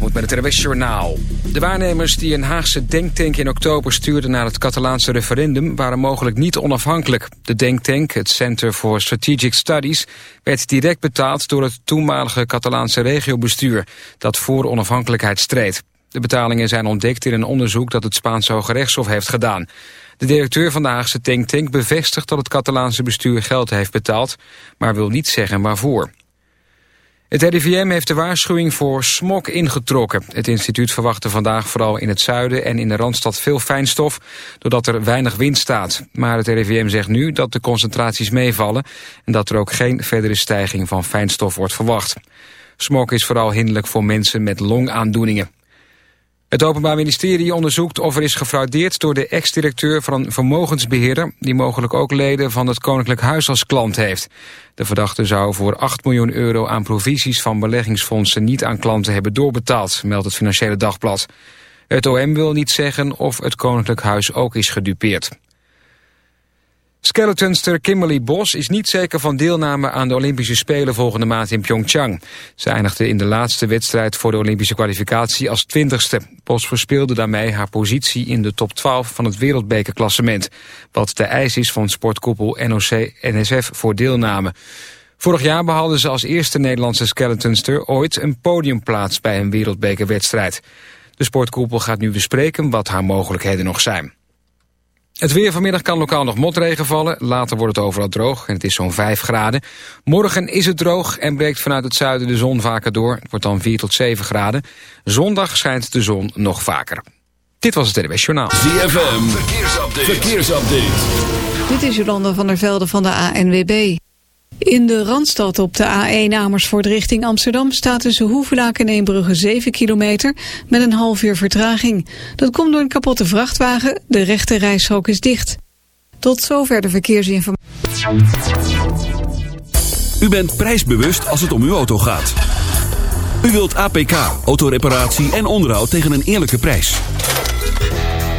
moet met het RWS Journaal. De waarnemers die een Haagse denktank in oktober stuurden naar het Catalaanse referendum waren mogelijk niet onafhankelijk. De denktank, het Center for Strategic Studies, werd direct betaald door het toenmalige Catalaanse regiobestuur dat voor onafhankelijkheid streed. De betalingen zijn ontdekt in een onderzoek dat het Spaanse Hoge Rechtshof heeft gedaan. De directeur van de Haagse denktank bevestigt dat het Catalaanse bestuur geld heeft betaald, maar wil niet zeggen waarvoor. Het RIVM heeft de waarschuwing voor smog ingetrokken. Het instituut verwachtte vandaag vooral in het zuiden en in de Randstad veel fijnstof, doordat er weinig wind staat. Maar het RIVM zegt nu dat de concentraties meevallen en dat er ook geen verdere stijging van fijnstof wordt verwacht. Smog is vooral hinderlijk voor mensen met longaandoeningen. Het Openbaar Ministerie onderzoekt of er is gefraudeerd door de ex-directeur van een vermogensbeheerder... die mogelijk ook leden van het Koninklijk Huis als klant heeft. De verdachte zou voor 8 miljoen euro aan provisies van beleggingsfondsen niet aan klanten hebben doorbetaald, meldt het Financiële Dagblad. Het OM wil niet zeggen of het Koninklijk Huis ook is gedupeerd. Skeletonster Kimberly Bos is niet zeker van deelname aan de Olympische Spelen volgende maand in Pyeongchang. Ze eindigde in de laatste wedstrijd voor de Olympische kwalificatie als twintigste. Bos verspeelde daarmee haar positie in de top 12 van het wereldbekerklassement. Wat de eis is van sportkoepel NOC-NSF voor deelname. Vorig jaar behaalde ze als eerste Nederlandse skeletonster ooit een podiumplaats bij een wereldbekerwedstrijd. De sportkoepel gaat nu bespreken wat haar mogelijkheden nog zijn. Het weer vanmiddag kan lokaal nog motregen vallen. Later wordt het overal droog en het is zo'n 5 graden. Morgen is het droog en breekt vanuit het zuiden de zon vaker door. Het wordt dan 4 tot 7 graden. Zondag schijnt de zon nog vaker. Dit was het NWS Journaal. ZFM, verkeersupdate. verkeersupdate. Dit is Jolanda van der Velde van de ANWB. In de Randstad op de A1 Amersfoort richting Amsterdam staat tussen Hoevelaak en Eembrugge 7 kilometer met een half uur vertraging. Dat komt door een kapotte vrachtwagen, de rechte reishok is dicht. Tot zover de verkeersinformatie. U bent prijsbewust als het om uw auto gaat. U wilt APK, autoreparatie en onderhoud tegen een eerlijke prijs.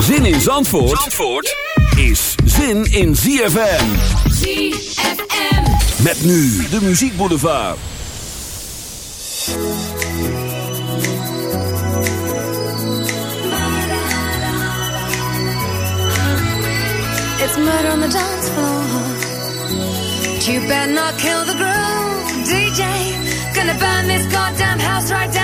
Zin in Zandvoort, Zandvoort is zin in ZFM. ZFM. Met nu de muziekboulevard. It's murder on the dance floor. You better not kill the groove, DJ. Gonna burn this goddamn house right down.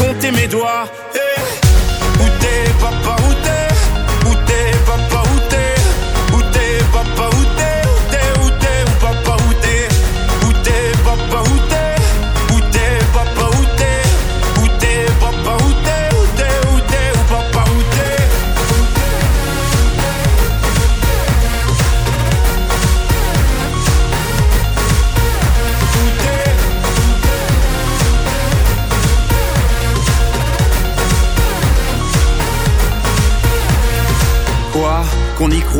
compter mes doigts. Eh,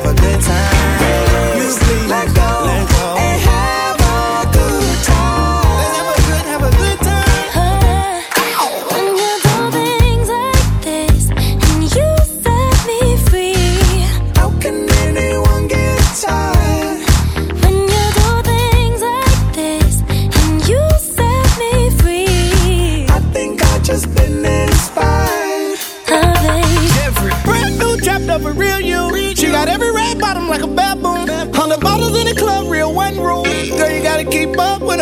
have a good time.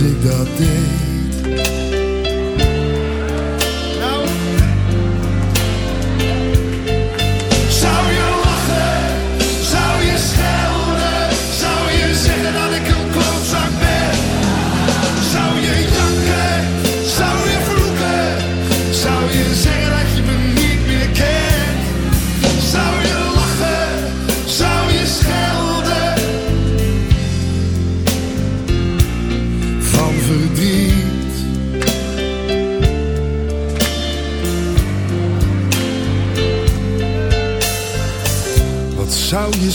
ik dat deed.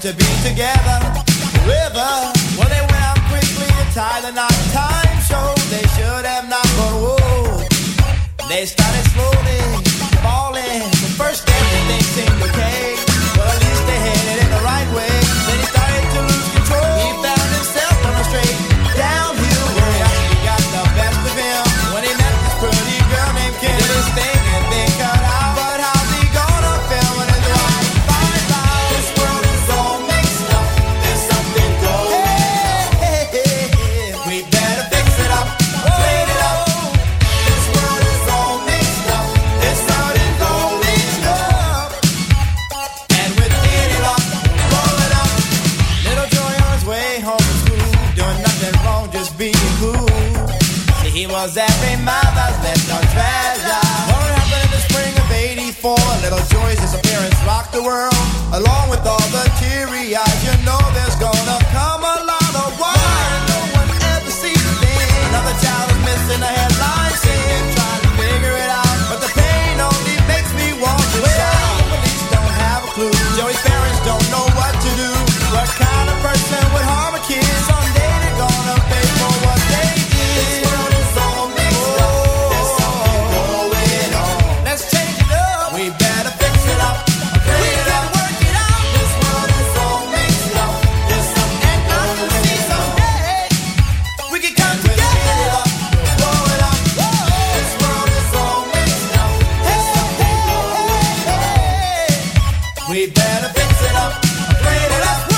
to be together. River, well, they went out quickly and tied a knot tied. We better fix it up, clean it up.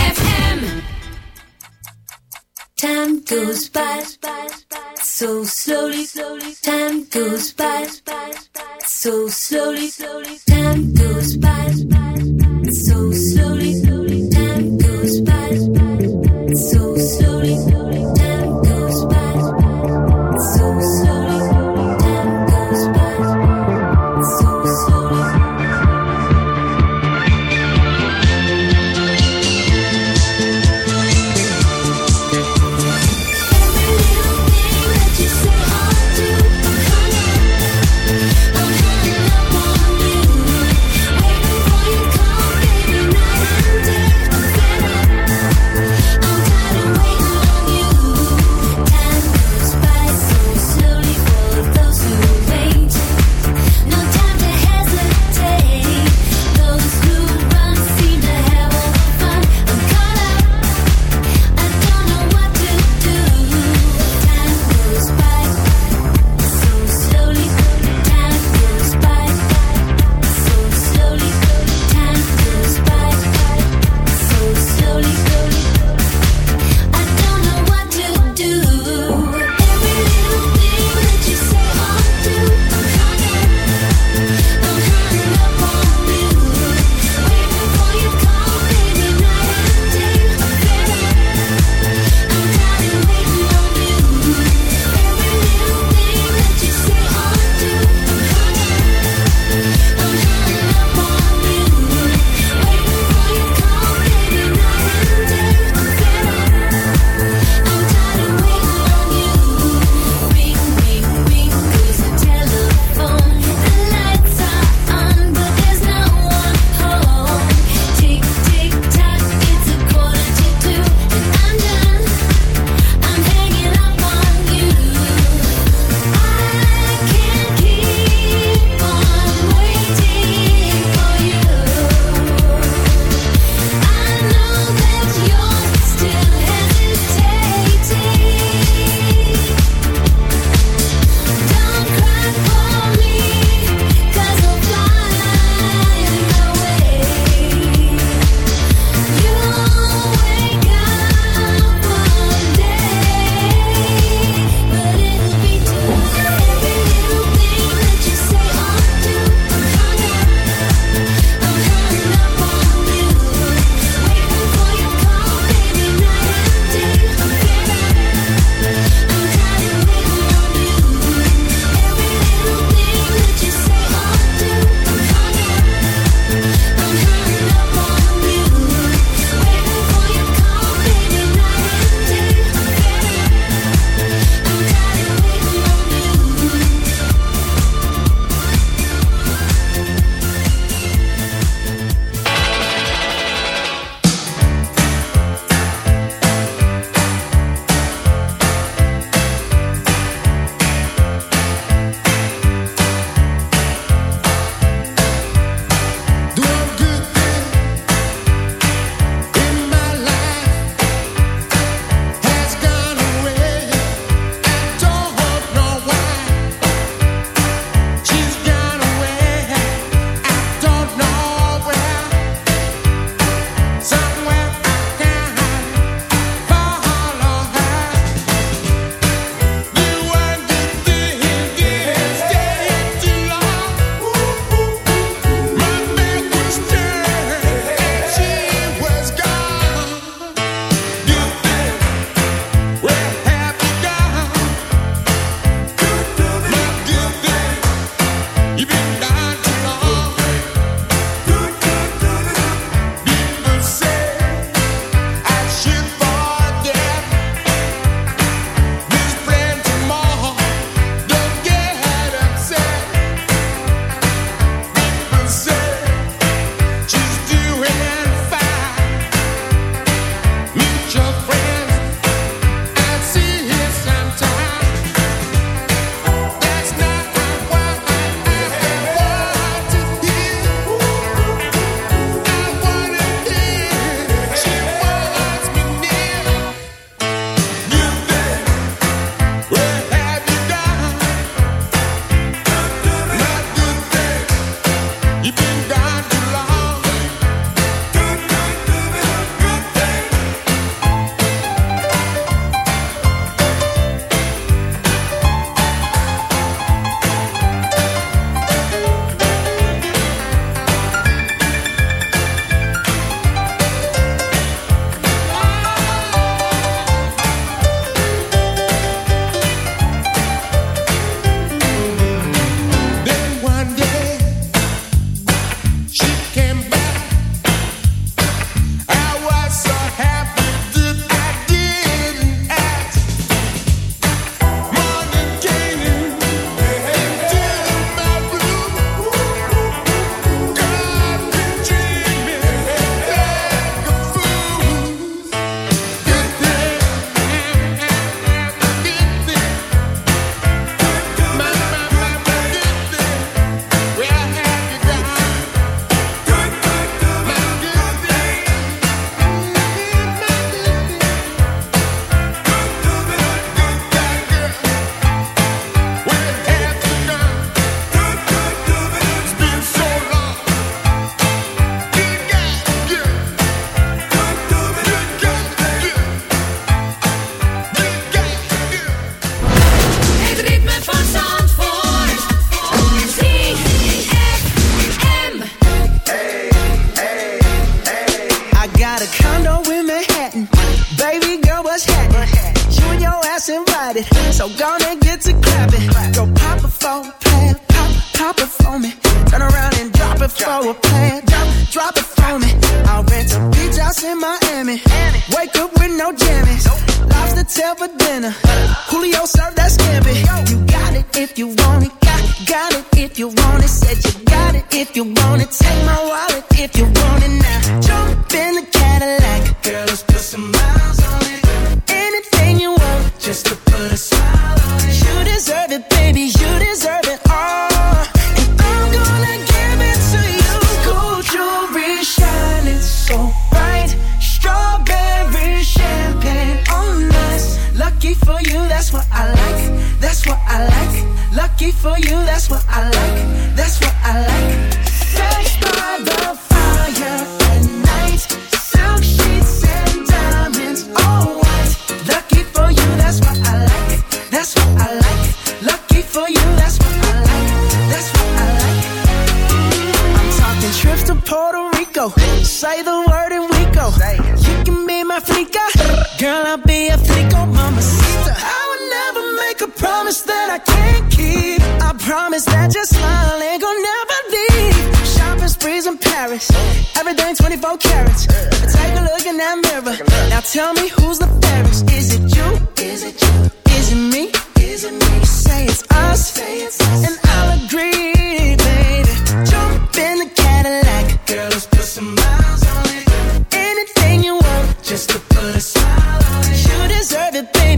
Anything you want, just to put a smile on it. You deserve it, baby.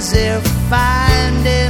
as if finding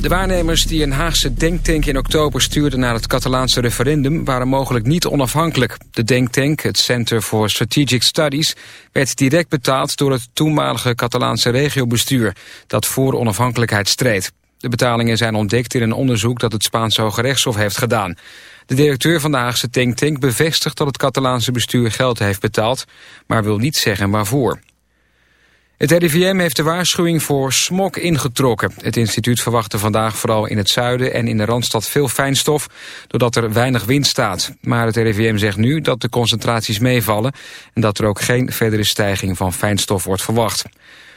De waarnemers die een Haagse denktank in oktober stuurden naar het Catalaanse referendum waren mogelijk niet onafhankelijk. De denktank, het Center for Strategic Studies, werd direct betaald door het toenmalige Catalaanse regiobestuur dat voor onafhankelijkheid streed. De betalingen zijn ontdekt in een onderzoek dat het Spaanse Hoge Rechtshof heeft gedaan. De directeur van de Haagse denktank bevestigt dat het Catalaanse bestuur geld heeft betaald, maar wil niet zeggen waarvoor. Het RIVM heeft de waarschuwing voor smog ingetrokken. Het instituut verwachtte vandaag vooral in het zuiden en in de Randstad veel fijnstof, doordat er weinig wind staat. Maar het RIVM zegt nu dat de concentraties meevallen en dat er ook geen verdere stijging van fijnstof wordt verwacht.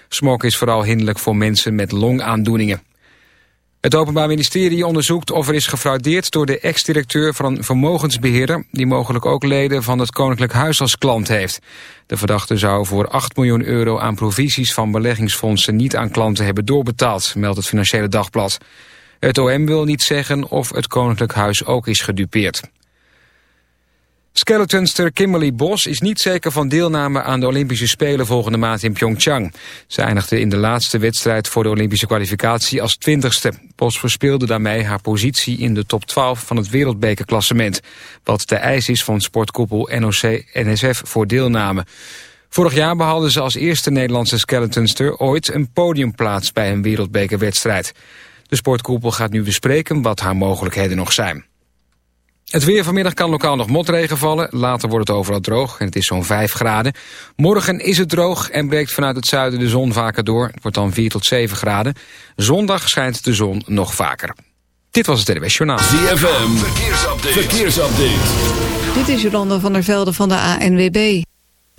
Smog is vooral hinderlijk voor mensen met longaandoeningen. Het Openbaar Ministerie onderzoekt of er is gefraudeerd door de ex-directeur van een vermogensbeheerder... die mogelijk ook leden van het Koninklijk Huis als klant heeft. De verdachte zou voor 8 miljoen euro aan provisies van beleggingsfondsen niet aan klanten hebben doorbetaald, meldt het Financiële Dagblad. Het OM wil niet zeggen of het Koninklijk Huis ook is gedupeerd. Skeletonster Kimberly Bos is niet zeker van deelname aan de Olympische Spelen volgende maand in Pyeongchang. Ze eindigde in de laatste wedstrijd voor de Olympische kwalificatie als twintigste. Bos verspeelde daarmee haar positie in de top 12 van het wereldbekerklassement. Wat de eis is van sportkoepel NOC-NSF voor deelname. Vorig jaar behaalde ze als eerste Nederlandse skeletonster ooit een podiumplaats bij een wereldbekerwedstrijd. De sportkoepel gaat nu bespreken wat haar mogelijkheden nog zijn. Het weer vanmiddag kan lokaal nog motregen vallen. Later wordt het overal droog en het is zo'n 5 graden. Morgen is het droog en breekt vanuit het zuiden de zon vaker door. Het wordt dan 4 tot 7 graden. Zondag schijnt de zon nog vaker. Dit was het NWS Journaal. ZFM, verkeersupdate. verkeersupdate. Dit is Jolanda van der Velde van de ANWB.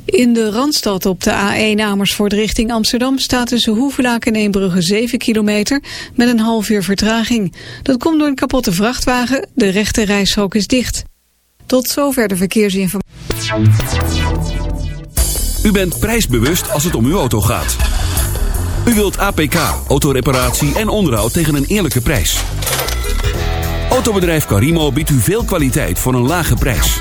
In de Randstad op de A1 Amersfoort richting Amsterdam staat tussen Hoevelaak en Eembrugge 7 kilometer met een half uur vertraging. Dat komt door een kapotte vrachtwagen, de rechte rijstrook is dicht. Tot zover de verkeersinformatie. U bent prijsbewust als het om uw auto gaat. U wilt APK, autoreparatie en onderhoud tegen een eerlijke prijs. Autobedrijf Carimo biedt u veel kwaliteit voor een lage prijs.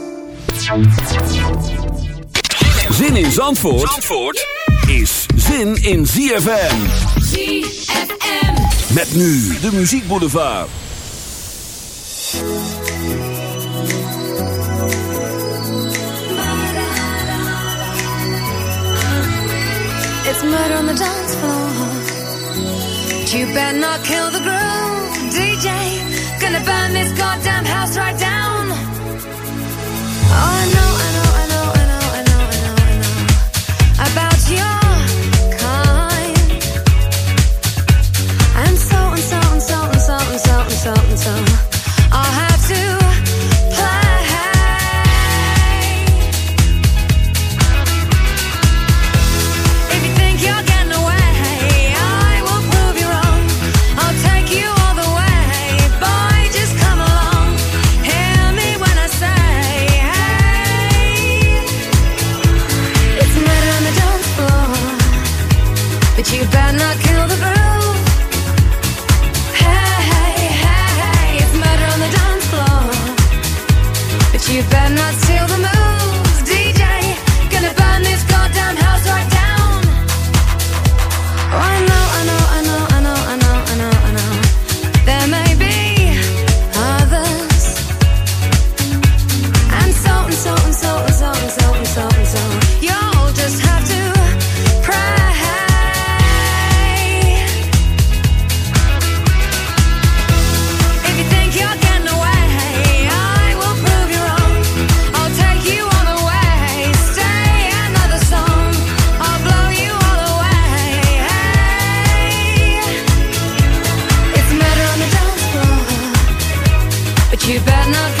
Zin in Zandvoort, Zandvoort is zin in ZFM. ZFM. Met nu de Muziek Boulevard. It's murder on the dance floor. You better not kill the groove, DJ. Gonna burn this goddamn house right down. So But you better not